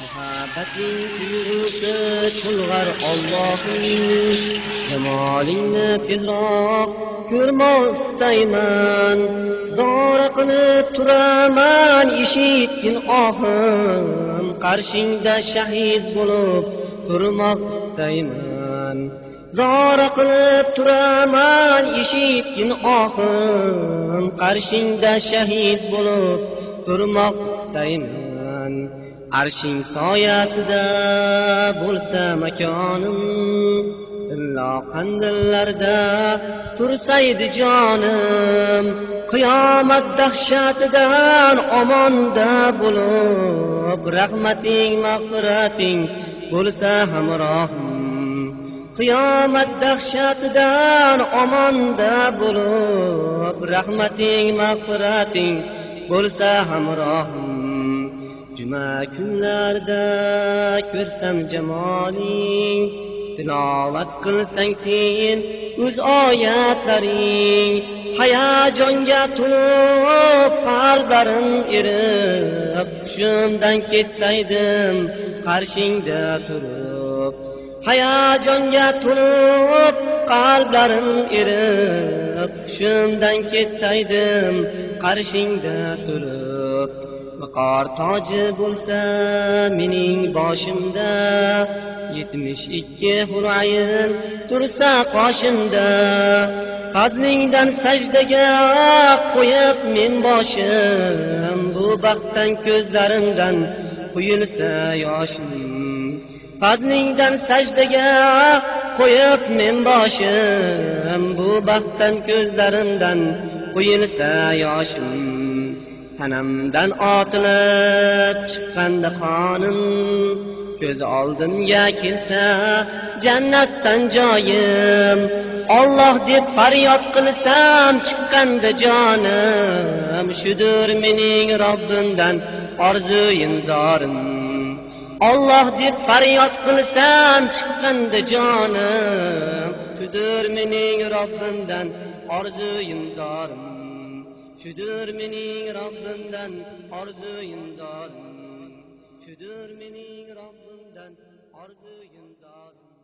muhabbating tuyg'usi chulg'ar ollohim jamolingni tezroq ko'rmoqdayman zora qilib turaman eshitgin ohim qarshingda shahid bo'lib turmoq istayman zora qilib turaman eshitgin ohim qarshingda shahid bo'lib turmoq istayman arshing soyasida bo'lsa makonim tillo qandillarda tursaydi jonim qiyomat dahshatidan omonda bo'lib rahmating mag'firating bo'lsa hamrohim. Qiyomat dahshatidan omonda bo'lib rahmating mag'firating bo'lsa hamrohim. Juma kunlarda ko'rsam jamoling tilovat qilsang sen o'z oyatlaring hayajonga to'lib qalblarim erib hushimdan ketsaydim qarshingda turib. Hayajonga to'lib qalblarim erib hushimdan ketsaydim qarshingda turib viqor toji bo'lsa mening boshimda yetmish ikki hurayin tursa qoshimda fazlingdan sajdaga qo'yib men boshim bu baxtdan ko'zlarimdan quyilsa yoshim fazlingdan sajdaga qo'yib men boshim bu baxtdan ko'zlarimdan quyilsa yoshim. Tanamdan otilib chiqqanda qonim ko'z oldimga kelsa jannatdan joyim. Olloh deb faryod qilsam chiqqanda jonim. Shudur mening robbimdan orzuyim zorim olloh deb faryod qilsam chiqqanda jonim. Shudur mening robbimdan orzuyim zorim shudur mening robbimdan orzuyim zorim shudur mening robbimdan orzuyim zorim